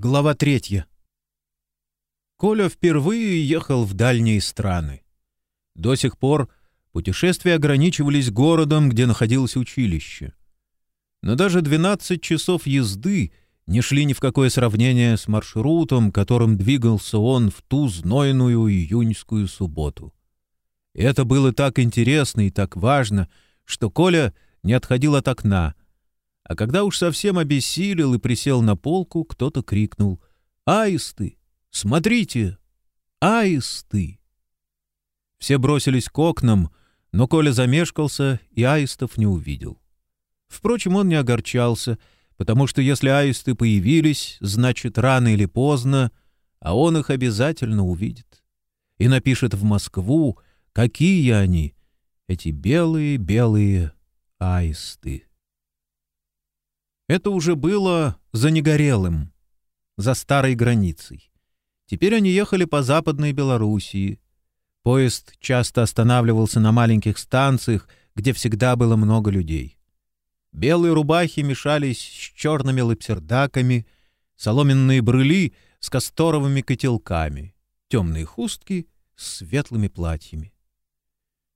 Глава третья. Коля впервые ехал в дальние страны. До сих пор путешествия ограничивались городом, где находилось училище. Но даже 12 часов езды не шли ни в какое сравнение с маршрутом, которым двигался он в ту знойную июньскую субботу. И это было так интересно и так важно, что Коля не отходил от окна — а когда уж совсем обессилел и присел на полку, кто-то крикнул «Аисты! Смотрите! Аисты!» Все бросились к окнам, но Коля замешкался и аистов не увидел. Впрочем, он не огорчался, потому что если аисты появились, значит, рано или поздно, а он их обязательно увидит. И напишет в Москву, какие они, эти белые-белые аисты. Это уже было за Негорелым, за старой границей. Теперь они ехали по Западной Белоруссии. Поезд часто останавливался на маленьких станциях, где всегда было много людей. Белые рубахи мешались с черными лапсердаками, соломенные брыли с касторовыми котелками, темные хустки с светлыми платьями.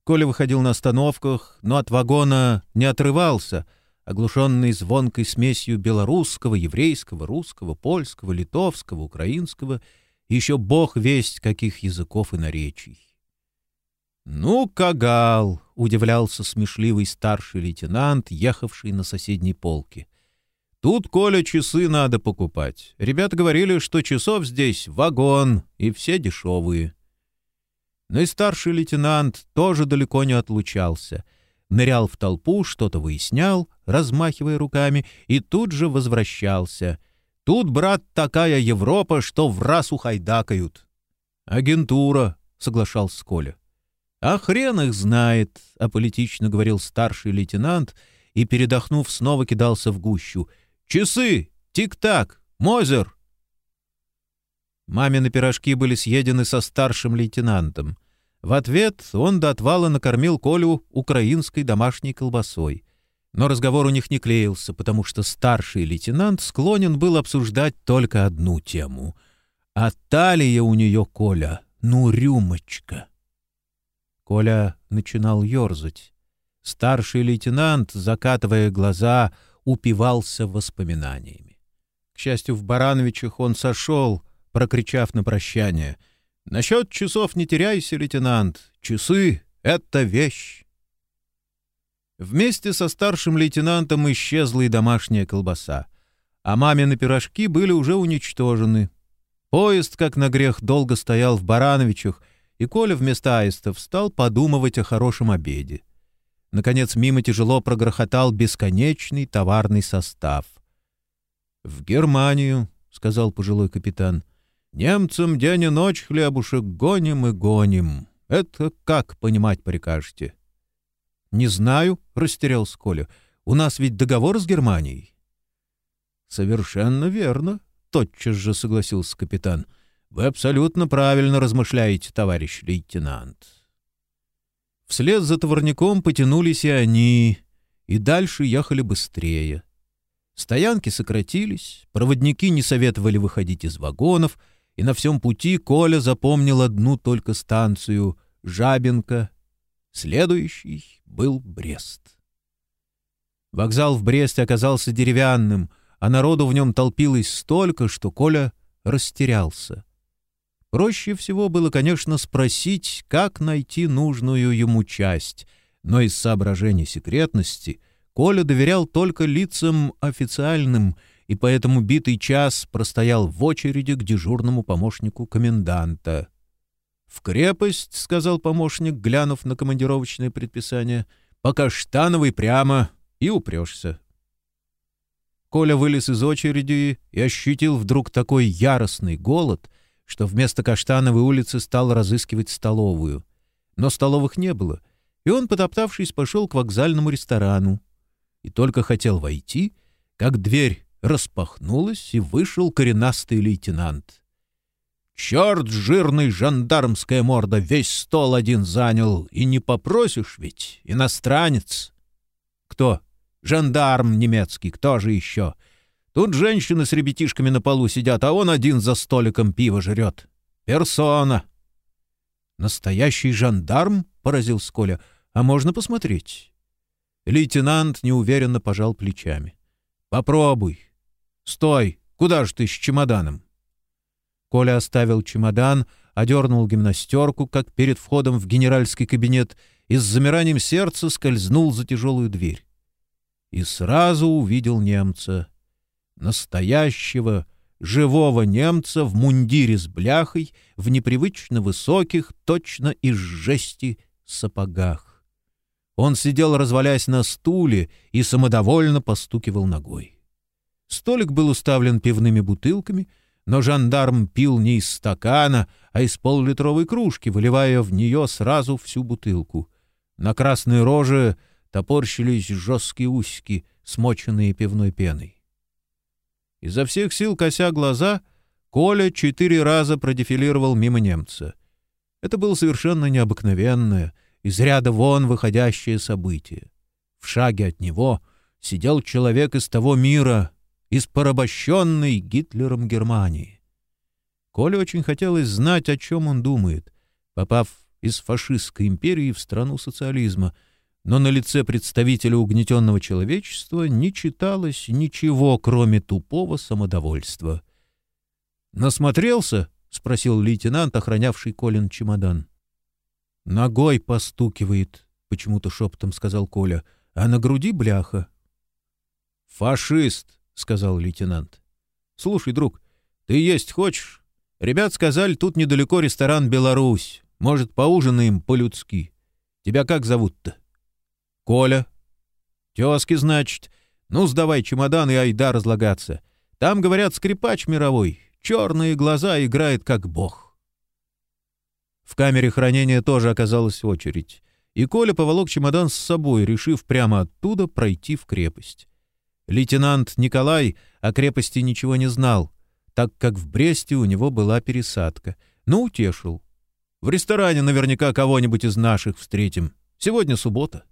Коля выходил на остановках, но от вагона не отрывался — оглушенный звонкой смесью белорусского, еврейского, русского, польского, литовского, украинского еще бог весть каких языков и наречий. «Ну, Кагал!» — удивлялся смешливый старший лейтенант, ехавший на соседней полке. «Тут, Коля, часы надо покупать. Ребята говорили, что часов здесь вагон, и все дешевые». Но и старший лейтенант тоже далеко не отлучался — нырял в толпу, что-то выяснял, размахивая руками, и тут же возвращался. Тут, брат, такая Европа, что в раз ухайдакают. «Агентура», — соглашался Коля. «А хрен их знает», — аполитично говорил старший лейтенант и, передохнув, снова кидался в гущу. «Часы! Тик-так! Мозер!» Мамины пирожки были съедены со старшим лейтенантом. В ответ он до отвала накормил Колю украинской домашней колбасой. Но разговор у них не клеился, потому что старший лейтенант склонен был обсуждать только одну тему. А талия у нее, Коля, ну, рюмочка. Коля начинал ерзать. Старший лейтенант, закатывая глаза, упивался воспоминаниями. К счастью, в Барановичах он сошел, прокричав на прощание — Насчет часов не теряйся, лейтенант. Часы — это вещь. Вместе со старшим лейтенантом исчезла и домашняя колбаса, а мамины пирожки были уже уничтожены. Поезд, как на грех, долго стоял в Барановичах, и Коля вместо аистов стал подумывать о хорошем обеде. Наконец мимо тяжело прогрохотал бесконечный товарный состав. «В Германию», — сказал пожилой капитан, — Немцам день и ночь хлебушек гоним и гоним. Это как понимать прикажете? — Не знаю, — растерялся Коля. — У нас ведь договор с Германией. — Совершенно верно, — тотчас же согласился капитан. — Вы абсолютно правильно размышляете, товарищ лейтенант. Вслед за товарником потянулись и они, и дальше ехали быстрее. Стоянки сократились, проводники не советовали выходить из вагонов — и на всем пути Коля запомнил одну только станцию — Жабинка. Следующий был Брест. Вокзал в Бресте оказался деревянным, а народу в нем толпилось столько, что Коля растерялся. Проще всего было, конечно, спросить, как найти нужную ему часть, но из соображений секретности Коля доверял только лицам официальным — и поэтому битый час простоял в очереди к дежурному помощнику коменданта. «В крепость», — сказал помощник, глянув на командировочное предписание, — «по Каштановой прямо и упрешься». Коля вылез из очереди и ощутил вдруг такой яростный голод, что вместо Каштановой улицы стал разыскивать столовую. Но столовых не было, и он, потоптавшись, пошел к вокзальному ресторану. И только хотел войти, как дверь распахнулась, и вышел коренастый лейтенант. «Черт, жирный жандармская морда, весь стол один занял, и не попросишь ведь, иностранец!» «Кто?» «Жандарм немецкий, кто же еще?» Тут женщины с ребятишками на полу сидят, а он один за столиком пиво жрет. Персона!» «Настоящий жандарм?» — поразился Коля. «А можно посмотреть?» Лейтенант неуверенно пожал плечами. «Попробуй. Стой! Куда же ты с чемоданом?» Коля оставил чемодан, одернул гимнастерку, как перед входом в генеральский кабинет, и с замиранием сердца скользнул за тяжелую дверь. И сразу увидел немца. Настоящего, живого немца в мундире с бляхой, в непривычно высоких, точно из жести, сапогах. Он сидел, развалясь на стуле, и самодовольно постукивал ногой. Столик был уставлен пивными бутылками — но жандарм пил не из стакана, а из поллитровой кружки, выливая в нее сразу всю бутылку. На красной роже топорщились жесткие усики, смоченные пивной пеной. Изо всех сил кося глаза, Коля четыре раза продефилировал мимо немца. Это было совершенно необыкновенное, из ряда вон выходящее событие. В шаге от него сидел человек из того мира, из порабощенной Гитлером Германии. Коле очень хотелось знать, о чем он думает, попав из фашистской империи в страну социализма, но на лице представителя угнетенного человечества не читалось ничего, кроме тупого самодовольства. «Насмотрелся?» — спросил лейтенант, охранявший Колин чемодан. «Ногой постукивает», — почему-то шепотом сказал Коля, — «а на груди бляха». «Фашист!» — сказал лейтенант. — Слушай, друг, ты есть хочешь? Ребят сказали, тут недалеко ресторан «Беларусь». Может, поужинаем по-людски. Тебя как зовут-то? — Коля. — Тезки, значит. Ну, сдавай чемодан и айда разлагаться. Там, говорят, скрипач мировой. Черные глаза играет как бог. В камере хранения тоже оказалась очередь. И Коля поволок чемодан с собой, решив прямо оттуда пройти в крепость. Лейтенант Николай о крепости ничего не знал, так как в Бресте у него была пересадка, но утешил. В ресторане наверняка кого-нибудь из наших встретим. Сегодня суббота.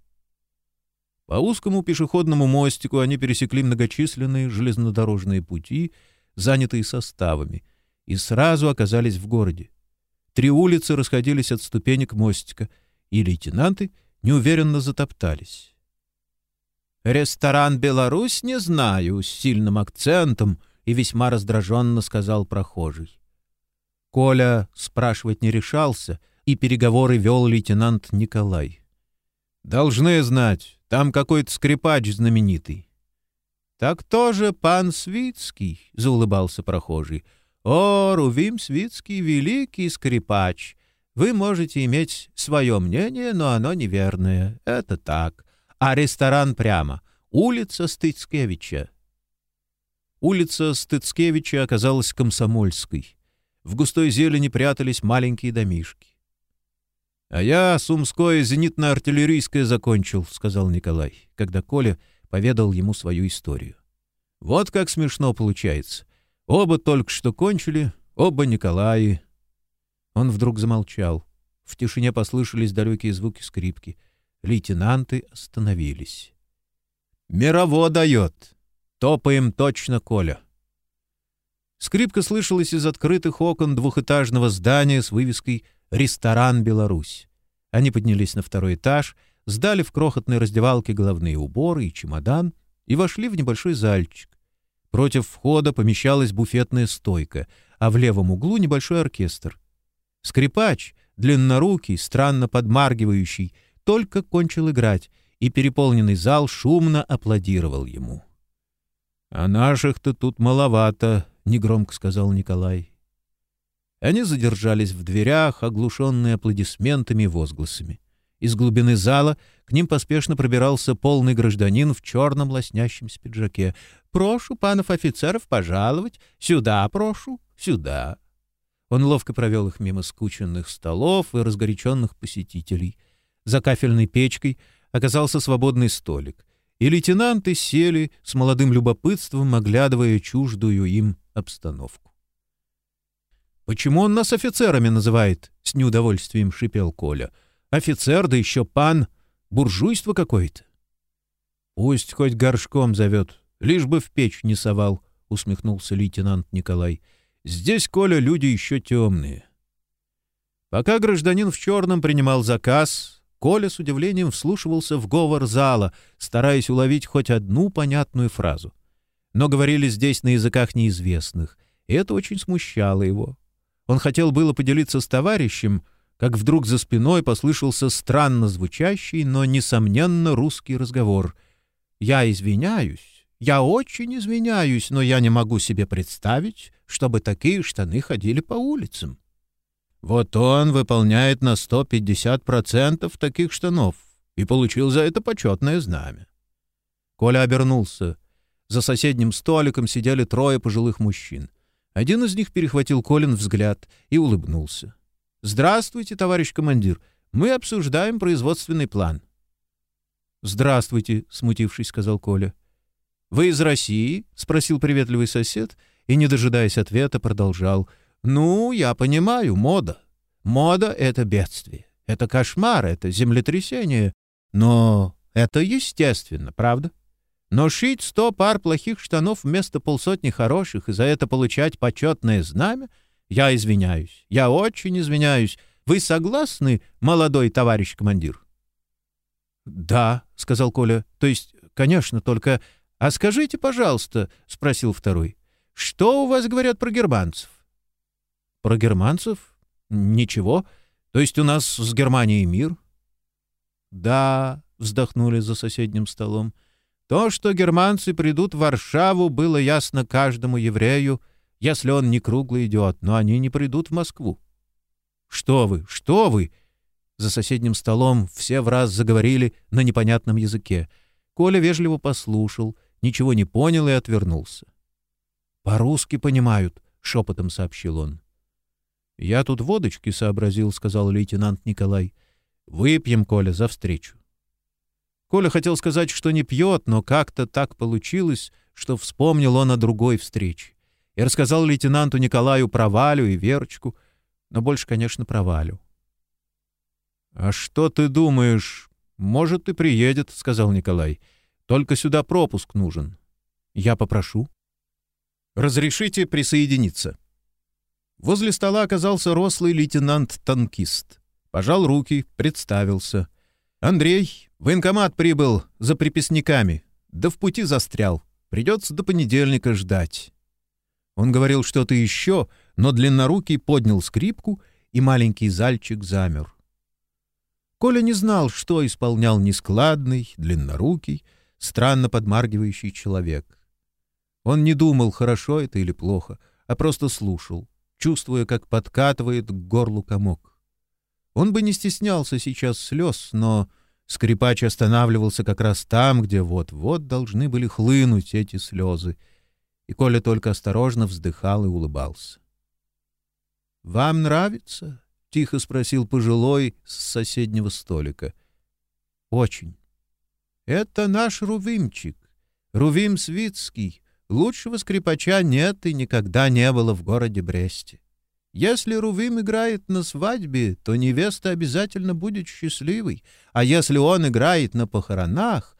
По узкому пешеходному мостику они пересекли многочисленные железнодорожные пути, занятые составами, и сразу оказались в городе. Три улицы расходились от ступенек мостика, и лейтенанты неуверенно затоптались. «Ресторан «Беларусь» не знаю», — с сильным акцентом и весьма раздраженно сказал прохожий. Коля спрашивать не решался, и переговоры вел лейтенант Николай. «Должны знать, там какой-то скрипач знаменитый». «Так тоже пан Свицкий», — заулыбался прохожий. «О, Рувим Свицкий — великий скрипач. Вы можете иметь свое мнение, но оно неверное. Это так а ресторан прямо. Улица Стыцкевича. Улица Стыцкевича оказалась комсомольской. В густой зелени прятались маленькие домишки. — А я Сумское зенитно-артиллерийское закончил, — сказал Николай, когда Коля поведал ему свою историю. — Вот как смешно получается. Оба только что кончили, оба Николаи. Он вдруг замолчал. В тишине послышались далекие звуки скрипки — Лейтенанты остановились. «Мирово дает! Топаем точно, Коля!» Скрипка слышалась из открытых окон двухэтажного здания с вывеской «Ресторан Беларусь». Они поднялись на второй этаж, сдали в крохотной раздевалке головные уборы и чемодан и вошли в небольшой зальчик. Против входа помещалась буфетная стойка, а в левом углу небольшой оркестр. Скрипач, длиннорукий, странно подмаргивающий, только кончил играть, и переполненный зал шумно аплодировал ему. — А наших-то тут маловато, — негромко сказал Николай. Они задержались в дверях, оглушенные аплодисментами и возгласами. Из глубины зала к ним поспешно пробирался полный гражданин в черном лоснящемся пиджаке. «Прошу панов офицеров пожаловать. Сюда прошу, сюда». Он ловко провел их мимо скученных столов и разгоряченных посетителей — за кафельной печкой оказался свободный столик, и лейтенанты сели с молодым любопытством, оглядывая чуждую им обстановку. «Почему он нас офицерами называет?» — с неудовольствием шипел Коля. «Офицер, да еще пан! Буржуйство какое-то!» «Пусть хоть горшком зовет, лишь бы в печь не совал», усмехнулся лейтенант Николай. «Здесь, Коля, люди еще темные». Пока гражданин в черном принимал заказ, Коля с удивлением вслушивался в говор зала, стараясь уловить хоть одну понятную фразу. Но говорили здесь на языках неизвестных, и это очень смущало его. Он хотел было поделиться с товарищем, как вдруг за спиной послышался странно звучащий, но, несомненно, русский разговор. «Я извиняюсь, я очень извиняюсь, но я не могу себе представить, чтобы такие штаны ходили по улицам». Вот он выполняет на 150% таких штанов и получил за это почетное знамя. Коля обернулся. За соседним столиком сидели трое пожилых мужчин. Один из них перехватил Колин взгляд и улыбнулся. «Здравствуйте, товарищ командир. Мы обсуждаем производственный план». «Здравствуйте», — смутившись, сказал Коля. «Вы из России?» — спросил приветливый сосед и, не дожидаясь ответа, продолжал. «Ну, я понимаю, мода. Мода — это бедствие. Это кошмар, это землетрясение. Но это естественно, правда? Но шить сто пар плохих штанов вместо полсотни хороших и за это получать почетное знамя — я извиняюсь. Я очень извиняюсь. Вы согласны, молодой товарищ командир? Да, сказал Коля. То есть, конечно, только... А скажите, пожалуйста, спросил второй. Что у вас говорят про германцев? Про германцев? Ничего. То есть у нас с Германией мир? Да, вздохнули за соседним столом. То, что германцы придут в Варшаву, было ясно каждому еврею — если он не круглый идиот, но они не придут в Москву. «Что вы? Что вы?» За соседним столом все в раз заговорили на непонятном языке. Коля вежливо послушал, ничего не понял и отвернулся. «По-русски понимают», — шепотом сообщил он. «Я тут водочки сообразил», — сказал лейтенант Николай. «Выпьем, Коля, за встречу». Коля хотел сказать, что не пьет, но как-то так получилось, что вспомнил он о другой встрече и рассказал лейтенанту Николаю про Валю и Верочку, но больше, конечно, про Валю. «А что ты думаешь? Может, и приедет», — сказал Николай. «Только сюда пропуск нужен. Я попрошу». «Разрешите присоединиться». Возле стола оказался рослый лейтенант-танкист. Пожал руки, представился. «Андрей, военкомат прибыл за приписниками. Да в пути застрял. Придется до понедельника ждать». Он говорил что-то еще, но длиннорукий поднял скрипку, и маленький зальчик замер. Коля не знал, что исполнял нескладный, длиннорукий, странно подмаргивающий человек. Он не думал, хорошо это или плохо, а просто слушал, чувствуя, как подкатывает к горлу комок. Он бы не стеснялся сейчас слез, но скрипач останавливался как раз там, где вот-вот должны были хлынуть эти слезы — и Коля только осторожно вздыхал и улыбался. «Вам нравится?» — тихо спросил пожилой с соседнего столика. «Очень. Это наш Рувимчик, Рувим Свицкий. Лучшего скрипача нет и никогда не было в городе Бресте. Если Рувим играет на свадьбе, то невеста обязательно будет счастливой, а если он играет на похоронах...»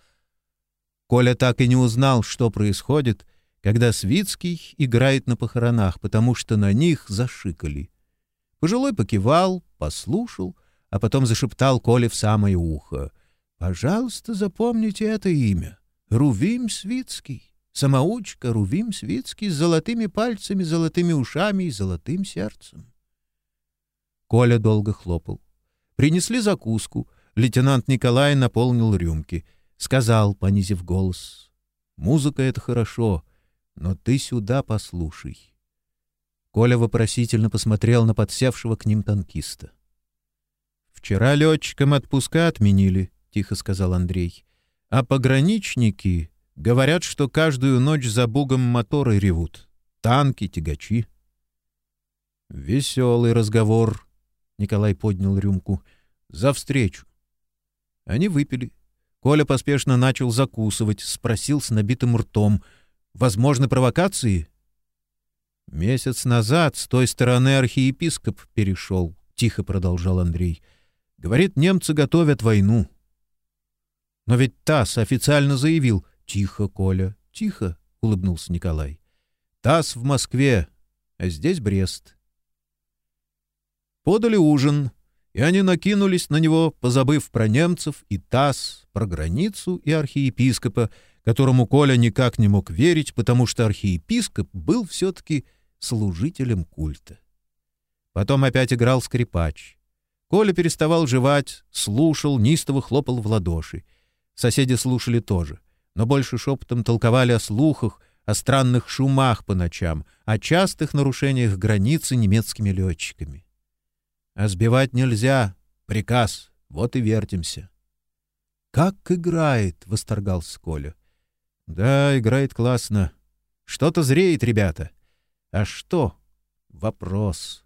Коля так и не узнал, что происходит, когда Свицкий играет на похоронах, потому что на них зашикали. Пожилой покивал, послушал, а потом зашептал Коле в самое ухо. «Пожалуйста, запомните это имя. Рувим Свицкий. Самоучка Рувим Свицкий с золотыми пальцами, золотыми ушами и золотым сердцем». Коля долго хлопал. Принесли закуску. Лейтенант Николай наполнил рюмки. Сказал, понизив голос, «Музыка — это хорошо, но ты сюда послушай. Коля вопросительно посмотрел на подсевшего к ним танкиста. «Вчера летчикам отпуска отменили», — тихо сказал Андрей. «А пограничники говорят, что каждую ночь за бугом моторы ревут. Танки, тягачи». «Веселый разговор», — Николай поднял рюмку. «За встречу». Они выпили. Коля поспешно начал закусывать, спросил с набитым ртом — Возможны провокации? Месяц назад с той стороны архиепископ перешел, — тихо продолжал Андрей. Говорит, немцы готовят войну. Но ведь ТАСС официально заявил. Тихо, Коля, тихо, — улыбнулся Николай. ТАСС в Москве, а здесь Брест. Подали ужин, и они накинулись на него, позабыв про немцев и ТАСС, про границу и архиепископа, которому Коля никак не мог верить, потому что архиепископ был все-таки служителем культа. Потом опять играл скрипач. Коля переставал жевать, слушал, неистово хлопал в ладоши. Соседи слушали тоже, но больше шепотом толковали о слухах, о странных шумах по ночам, о частых нарушениях границы немецкими летчиками. А сбивать нельзя. Приказ. Вот и вертимся. «Как играет!» — восторгался Коля. «Да, играет классно. Что-то зреет, ребята. А что? Вопрос».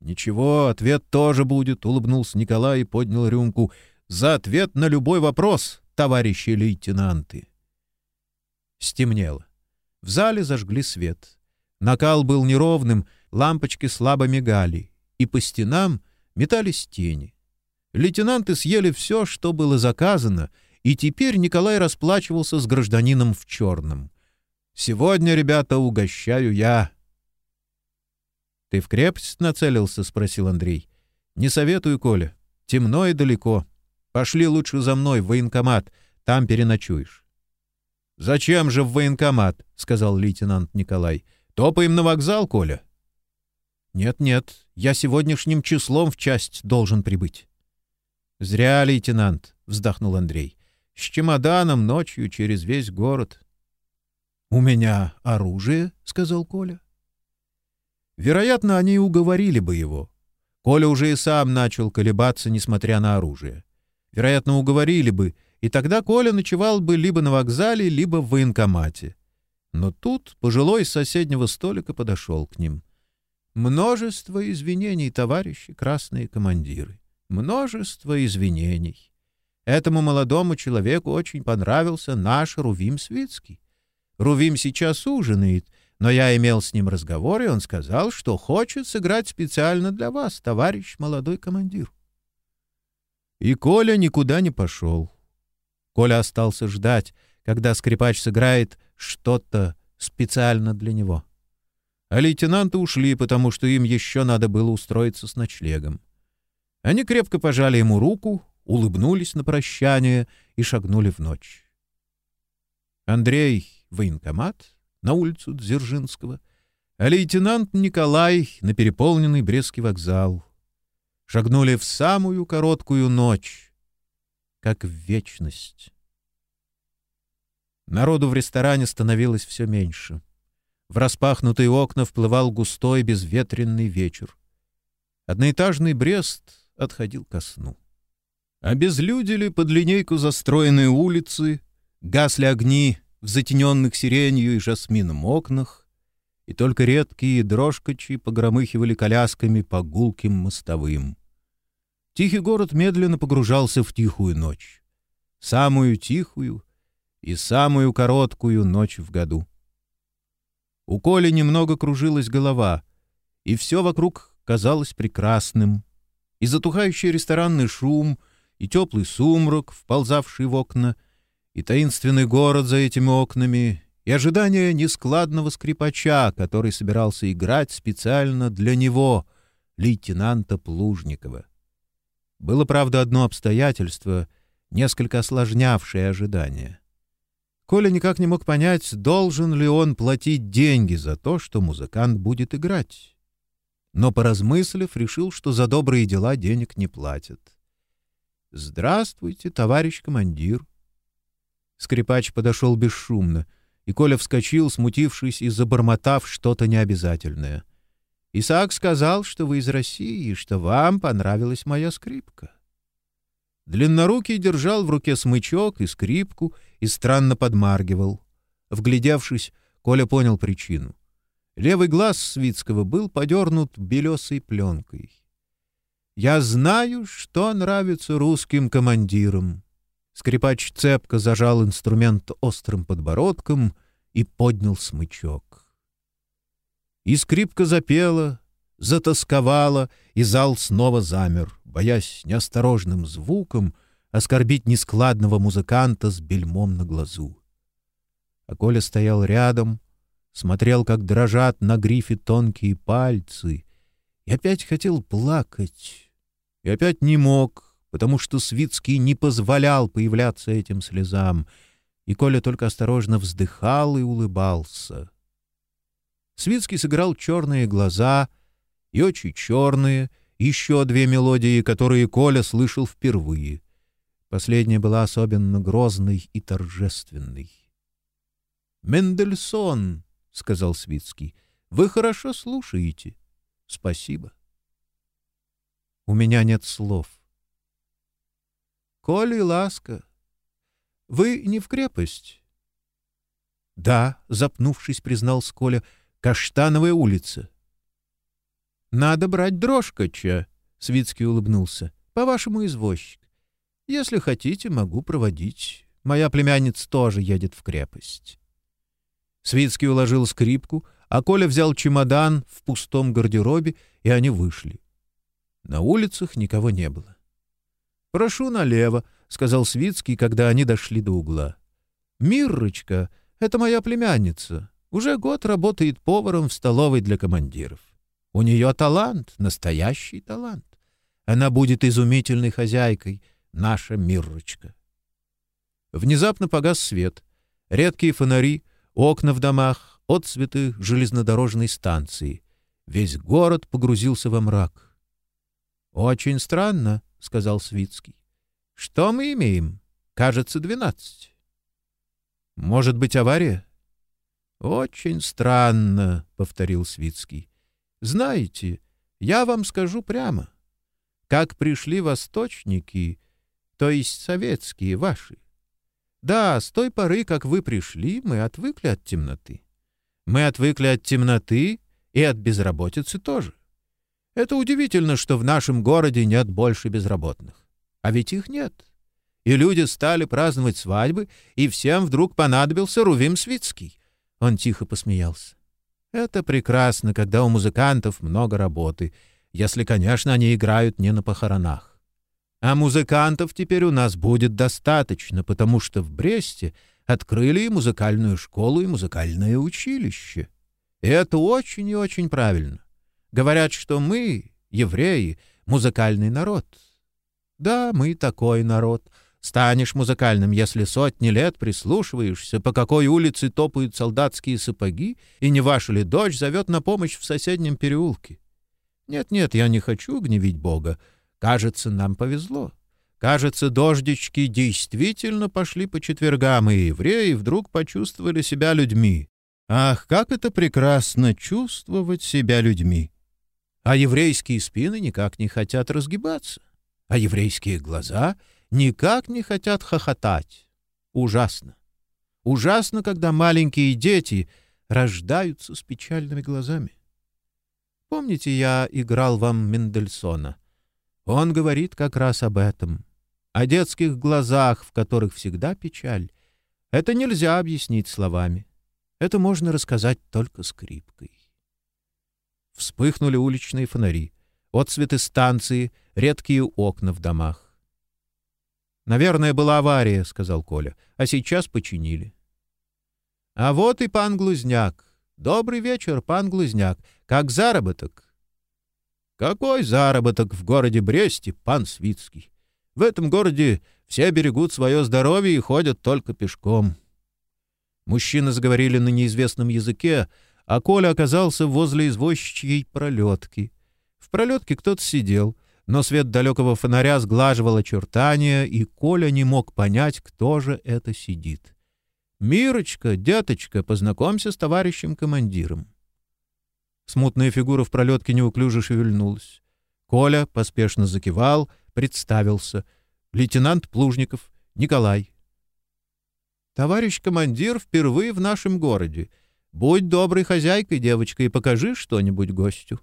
«Ничего, ответ тоже будет», — улыбнулся Николай и поднял рюмку. «За ответ на любой вопрос, товарищи лейтенанты». Стемнело. В зале зажгли свет. Накал был неровным, лампочки слабо мигали и по стенам метались тени. Лейтенанты съели все, что было заказано, и теперь Николай расплачивался с гражданином в черном. «Сегодня, ребята, угощаю я». «Ты в крепость нацелился?» — спросил Андрей. «Не советую, Коля. Темно и далеко. Пошли лучше за мной в военкомат, там переночуешь». «Зачем же в военкомат?» — сказал лейтенант Николай. «Топаем на вокзал, Коля». «Нет-нет, я сегодняшним числом в часть должен прибыть». «Зря, лейтенант», — вздохнул Андрей. «С чемоданом ночью через весь город». «У меня оружие», — сказал Коля. Вероятно, они уговорили бы его. Коля уже и сам начал колебаться, несмотря на оружие. Вероятно, уговорили бы, и тогда Коля ночевал бы либо на вокзале, либо в военкомате. Но тут пожилой с соседнего столика подошел к ним. Множество извинений, товарищи красные командиры. Множество извинений. Этому молодому человеку очень понравился наш Рувим Свицкий. Рувим сейчас ужинает, но я имел с ним разговор, и он сказал, что хочет сыграть специально для вас, товарищ молодой командир. И Коля никуда не пошел. Коля остался ждать, когда скрипач сыграет что-то специально для него а лейтенанты ушли, потому что им еще надо было устроиться с ночлегом. Они крепко пожали ему руку, улыбнулись на прощание и шагнули в ночь. Андрей — военкомат на улицу Дзержинского, а лейтенант Николай — на переполненный Брестский вокзал. Шагнули в самую короткую ночь, как в вечность. Народу в ресторане становилось все меньше — в распахнутые окна вплывал густой безветренный вечер. Одноэтажный Брест отходил ко сну. Обезлюдили под линейку застроенные улицы, гасли огни в затененных сиренью и жасмином окнах, и только редкие дрожкачи погромыхивали колясками по гулким мостовым. Тихий город медленно погружался в тихую ночь. Самую тихую и самую короткую ночь в году. У Коли немного кружилась голова, и все вокруг казалось прекрасным. И затухающий ресторанный шум, и теплый сумрак, вползавший в окна, и таинственный город за этими окнами, и ожидание нескладного скрипача, который собирался играть специально для него, лейтенанта Плужникова. Было, правда, одно обстоятельство, несколько осложнявшее ожидание. Коля никак не мог понять, должен ли он платить деньги за то, что музыкант будет играть. Но, поразмыслив, решил, что за добрые дела денег не платят. «Здравствуйте, товарищ командир!» Скрипач подошел бесшумно, и Коля вскочил, смутившись и забормотав что-то необязательное. «Исаак сказал, что вы из России и что вам понравилась моя скрипка». Длиннорукий держал в руке смычок и скрипку и странно подмаргивал. Вглядевшись, Коля понял причину. Левый глаз Свицкого был подернут белесой пленкой. «Я знаю, что нравится русским командирам». Скрипач цепко зажал инструмент острым подбородком и поднял смычок. И скрипка запела, затасковала, и зал снова замер боясь неосторожным звуком оскорбить нескладного музыканта с бельмом на глазу. А Коля стоял рядом, смотрел, как дрожат на грифе тонкие пальцы, и опять хотел плакать, и опять не мог, потому что Свицкий не позволял появляться этим слезам, и Коля только осторожно вздыхал и улыбался. Свицкий сыграл «Черные глаза» и «Очи черные», еще две мелодии, которые Коля слышал впервые. Последняя была особенно грозной и торжественной. «Мендельсон», — сказал Свицкий, — «вы хорошо слушаете. Спасибо». «У меня нет слов». «Коля и Ласка, вы не в крепость?» «Да», — запнувшись, признал Коля, — «Каштановая улица». «Надо брать дрожкача», — Свицкий улыбнулся. «По-вашему, извозчик. Если хотите, могу проводить. Моя племянница тоже едет в крепость». Свицкий уложил скрипку, а Коля взял чемодан в пустом гардеробе, и они вышли. На улицах никого не было. «Прошу налево», — сказал Свицкий, когда они дошли до угла. «Миррочка — это моя племянница. Уже год работает поваром в столовой для командиров. У нее талант, настоящий талант. Она будет изумительной хозяйкой, наша Миррочка. Внезапно погас свет. Редкие фонари, окна в домах, отцветы железнодорожной станции. Весь город погрузился во мрак. «Очень странно», — сказал Свицкий. «Что мы имеем? Кажется, двенадцать». «Может быть, авария?» «Очень странно», — повторил Свицкий. Знаете, я вам скажу прямо. Как пришли восточники, то есть советские ваши. Да, с той поры, как вы пришли, мы отвыкли от темноты. Мы отвыкли от темноты и от безработицы тоже. Это удивительно, что в нашем городе нет больше безработных. А ведь их нет. И люди стали праздновать свадьбы, и всем вдруг понадобился Рувим Свицкий. Он тихо посмеялся. Это прекрасно, когда у музыкантов много работы, если, конечно, они играют не на похоронах. А музыкантов теперь у нас будет достаточно, потому что в Бресте открыли и музыкальную школу, и музыкальное училище. И это очень и очень правильно. Говорят, что мы, евреи, музыкальный народ. Да, мы такой народ — Станешь музыкальным, если сотни лет прислушиваешься, по какой улице топают солдатские сапоги, и не ваша ли дочь зовет на помощь в соседнем переулке. Нет-нет, я не хочу гневить Бога. Кажется, нам повезло. Кажется, дождички действительно пошли по четвергам, и евреи вдруг почувствовали себя людьми. Ах, как это прекрасно чувствовать себя людьми! А еврейские спины никак не хотят разгибаться, а еврейские глаза — никак не хотят хохотать. Ужасно. Ужасно, когда маленькие дети рождаются с печальными глазами. Помните, я играл вам Мендельсона? Он говорит как раз об этом. О детских глазах, в которых всегда печаль. Это нельзя объяснить словами. Это можно рассказать только скрипкой. Вспыхнули уличные фонари, отцветы станции, редкие окна в домах. «Наверное, была авария», — сказал Коля. «А сейчас починили». «А вот и пан Глузняк. Добрый вечер, пан Глузняк. Как заработок?» «Какой заработок в городе Бресте, пан Свицкий? В этом городе все берегут свое здоровье и ходят только пешком». Мужчины заговорили на неизвестном языке, а Коля оказался возле извозчичьей пролетки. В пролетке кто-то сидел — но свет далекого фонаря сглаживал очертания, и Коля не мог понять, кто же это сидит. «Мирочка, деточка, познакомься с товарищем командиром». Смутная фигура в пролетке неуклюже шевельнулась. Коля поспешно закивал, представился. Лейтенант Плужников, Николай. «Товарищ командир впервые в нашем городе. Будь доброй хозяйкой, девочка, и покажи что-нибудь гостю».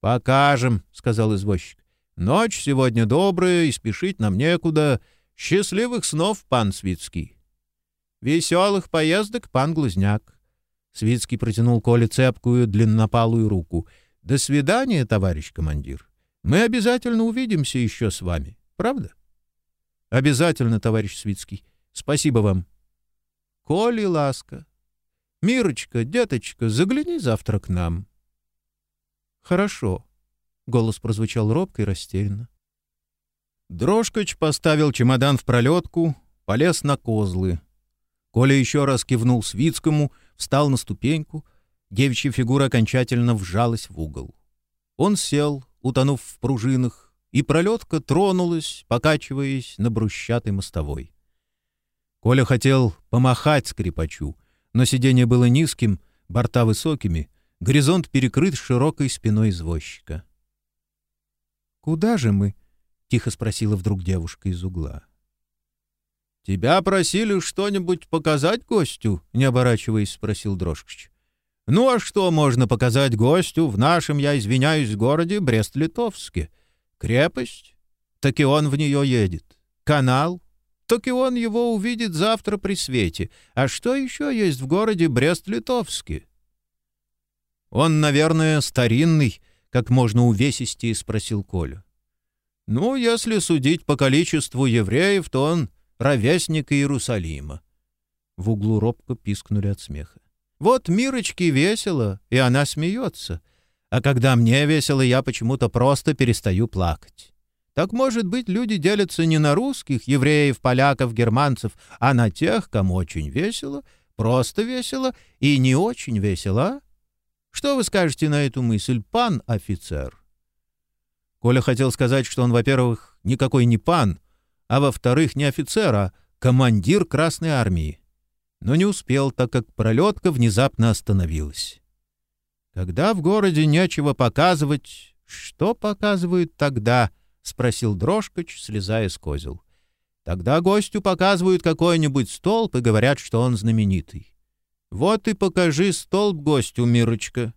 «Покажем», — сказал извозчик. «Ночь сегодня добрая, и спешить нам некуда. Счастливых снов, пан Свицкий». «Веселых поездок, пан Глазняк». Свицкий протянул Коле цепкую, длиннопалую руку. «До свидания, товарищ командир. Мы обязательно увидимся еще с вами. Правда?» «Обязательно, товарищ Свицкий. Спасибо вам». «Коли ласка». Мирочка, деточка, загляни завтра к нам. Хорошо. Голос прозвучал робко и растерянно. Дрожкач поставил чемодан в пролетку, полез на козлы. Коля еще раз кивнул Свицкому, встал на ступеньку. Девичья фигура окончательно вжалась в угол. Он сел, утонув в пружинах, и пролетка тронулась, покачиваясь на брусчатой мостовой. Коля хотел помахать скрипачу, но сиденье было низким, борта высокими, горизонт перекрыт широкой спиной извозчика. «Куда же мы?» — тихо спросила вдруг девушка из угла. «Тебя просили что-нибудь показать гостю?» — не оборачиваясь, спросил Дрожкич. «Ну а что можно показать гостю в нашем, я извиняюсь, городе Брест-Литовске? Крепость? Так и он в нее едет. Канал? Так он его увидит завтра при свете. А что еще есть в городе Брест-Литовске? Он, наверное, старинный, как можно увесистее спросил Коля. Ну, если судить по количеству евреев, то он ровесник Иерусалима. В углу робко пискнули от смеха. Вот Мирочке весело, и она смеется. А когда мне весело, я почему-то просто перестаю плакать. Так, может быть, люди делятся не на русских, евреев, поляков, германцев, а на тех, кому очень весело, просто весело и не очень весело, а? Что вы скажете на эту мысль, пан офицер? Коля хотел сказать, что он, во-первых, никакой не пан, а во-вторых, не офицер, а командир Красной Армии. Но не успел, так как пролетка внезапно остановилась. Когда в городе нечего показывать, что показывают тогда —— спросил Дрожкач, слезая с козел. «Тогда гостю показывают какой-нибудь столб и говорят, что он знаменитый. Вот и покажи столб гостю, Мирочка».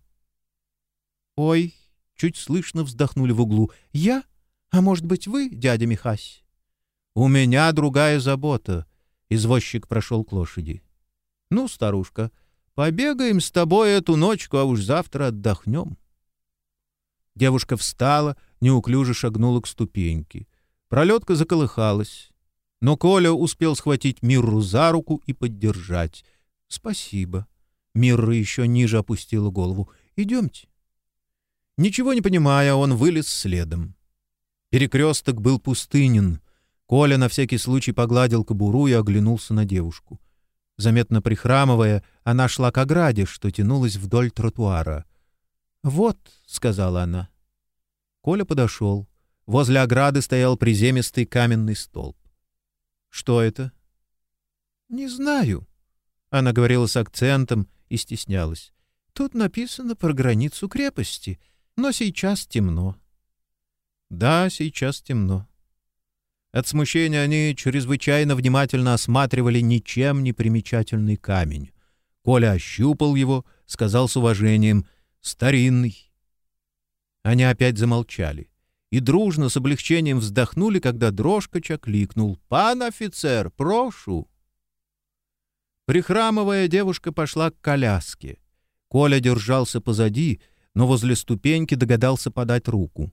«Ой!» — чуть слышно вздохнули в углу. «Я? А может быть, вы, дядя Михась?» «У меня другая забота», — извозчик прошел к лошади. «Ну, старушка, побегаем с тобой эту ночку, а уж завтра отдохнем». Девушка встала, неуклюже шагнула к ступеньке. Пролетка заколыхалась. Но Коля успел схватить Мирру за руку и поддержать. «Спасибо». Мирра еще ниже опустила голову. «Идемте». Ничего не понимая, он вылез следом. Перекресток был пустынен. Коля на всякий случай погладил кобуру и оглянулся на девушку. Заметно прихрамывая, она шла к ограде, что тянулась вдоль тротуара. «Вот», — сказала она. Коля подошел. Возле ограды стоял приземистый каменный столб. «Что это?» «Не знаю», — она говорила с акцентом и стеснялась. «Тут написано про границу крепости, но сейчас темно». «Да, сейчас темно». От смущения они чрезвычайно внимательно осматривали ничем не примечательный камень. Коля ощупал его, сказал с уважением «старинный». Они опять замолчали и дружно с облегчением вздохнули, когда Дрожкач окликнул «Пан офицер, прошу!». Прихрамывая, девушка пошла к коляске. Коля держался позади, но возле ступеньки догадался подать руку.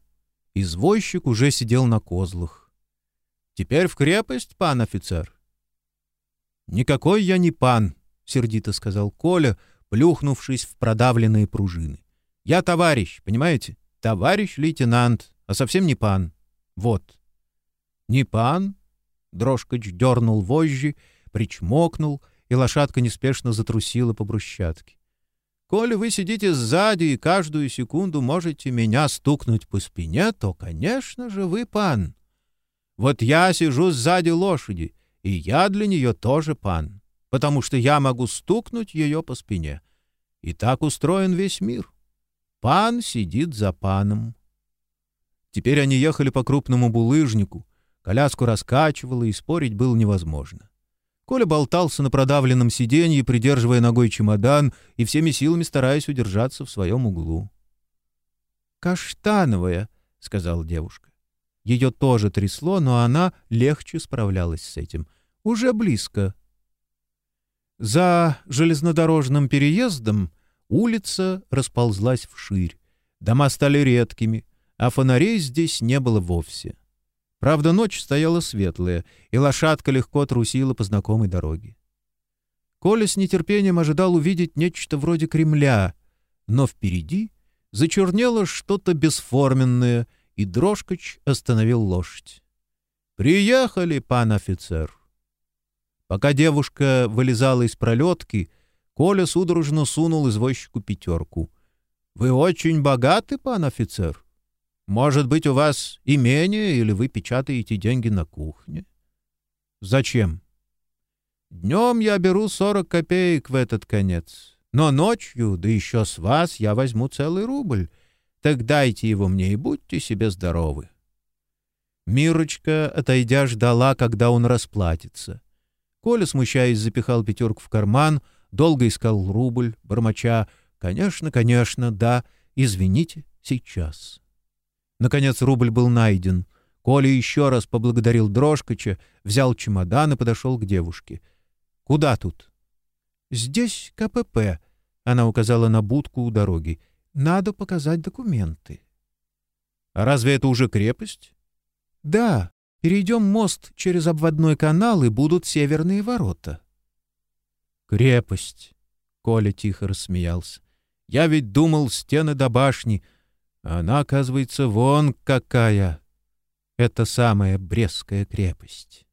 Извозчик уже сидел на козлах. «Теперь в крепость, пан офицер?» «Никакой я не пан», — сердито сказал Коля, плюхнувшись в продавленные пружины. «Я товарищ, понимаете? «Товарищ лейтенант, а совсем не пан. Вот». «Не пан?» Дрожкач дернул вожжи, причмокнул, и лошадка неспешно затрусила по брусчатке. «Коли вы сидите сзади и каждую секунду можете меня стукнуть по спине, то, конечно же, вы пан. Вот я сижу сзади лошади, и я для нее тоже пан, потому что я могу стукнуть ее по спине. И так устроен весь мир». Пан сидит за паном. Теперь они ехали по крупному булыжнику. Коляску раскачивало, и спорить было невозможно. Коля болтался на продавленном сиденье, придерживая ногой чемодан и всеми силами стараясь удержаться в своем углу. «Каштановая», — сказала девушка. Ее тоже трясло, но она легче справлялась с этим. «Уже близко». За железнодорожным переездом Улица расползлась вширь, дома стали редкими, а фонарей здесь не было вовсе. Правда, ночь стояла светлая, и лошадка легко трусила по знакомой дороге. Коля с нетерпением ожидал увидеть нечто вроде Кремля, но впереди зачернело что-то бесформенное, и Дрожкач остановил лошадь. «Приехали, пан офицер!» Пока девушка вылезала из пролетки, Коля судорожно сунул извозчику пятерку. «Вы очень богаты, пан офицер? Может быть, у вас имение, или вы печатаете деньги на кухне?» «Зачем?» «Днем я беру сорок копеек в этот конец, но ночью, да еще с вас, я возьму целый рубль. Так дайте его мне и будьте себе здоровы». Мирочка, отойдя, ждала, когда он расплатится. Коля, смущаясь, запихал пятерку в карман, долго искал рубль, бормоча «Конечно, конечно, да, извините, сейчас». Наконец рубль был найден. Коля еще раз поблагодарил Дрожкача, взял чемодан и подошел к девушке. «Куда тут?» «Здесь КПП», — она указала на будку у дороги. «Надо показать документы». «А разве это уже крепость?» «Да, перейдем мост через обводной канал, и будут северные ворота». «Крепость!» — Коля тихо рассмеялся. «Я ведь думал, стены до башни, она, оказывается, вон какая! Это самая Брестская крепость».